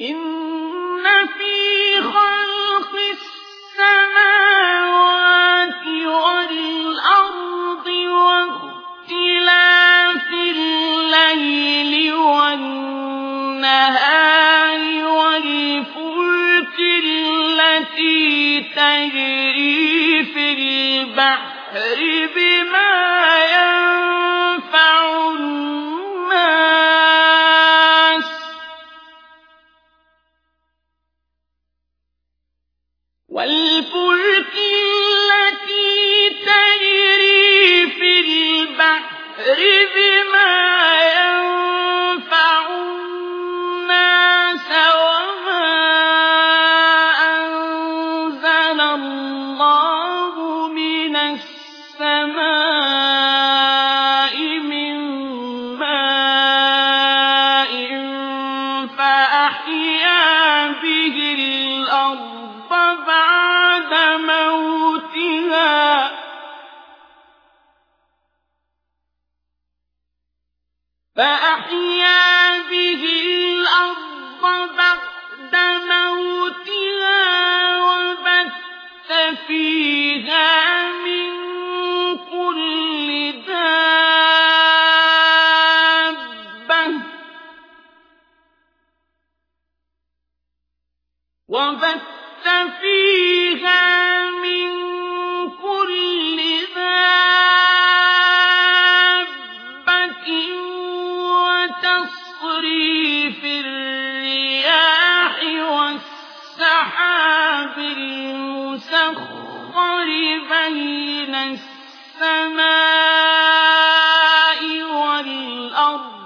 إن في خلق السماوات والأرض واختلاف الليل والفلك التي تجري في البحر بما والفلك التي تجري في البحر بما فأحيا به الأرض بعد موتها وبث فيها من كل دابة وبث فيها من وتصريف الرياح والسحاب المسخر بين السماء والأرض.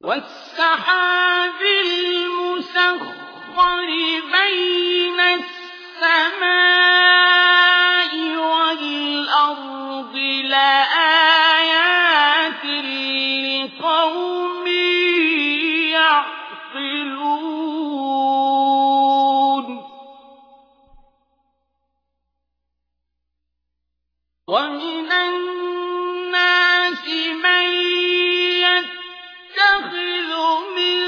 والسحاب المسخر بين السماء ومن الناس من يتخذ من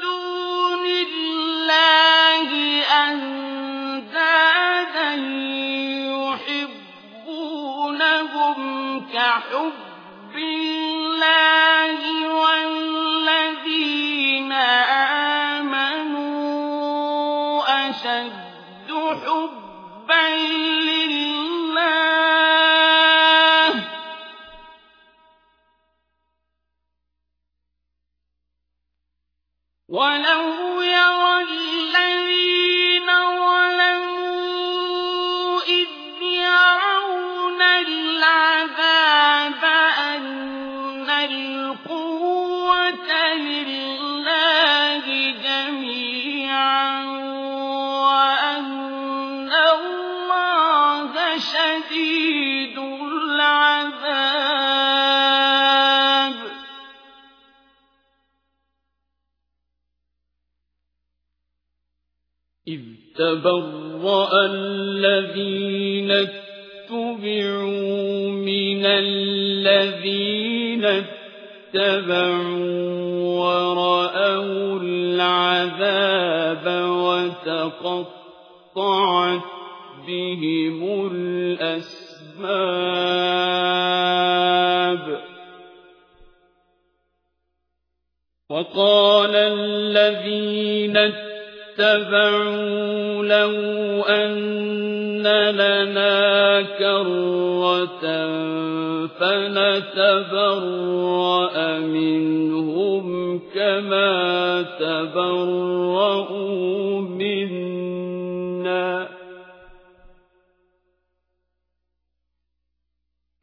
دون الله أندادا يحبونهم كحب أشد حبا لله. ولو يرى شديد العذاب. إذ تبرأ الذين اتبعوا من الذين اتبعوا ورأوا العذاب وتقطعت بهم الأسباب وقال الذين اتبعوا لو أن لنا كرة فنتبرأ منهم كما تبرؤوا منا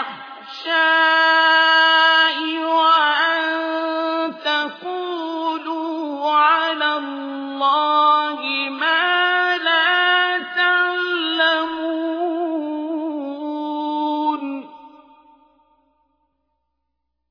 الفحشاء وأن تقولوا على الله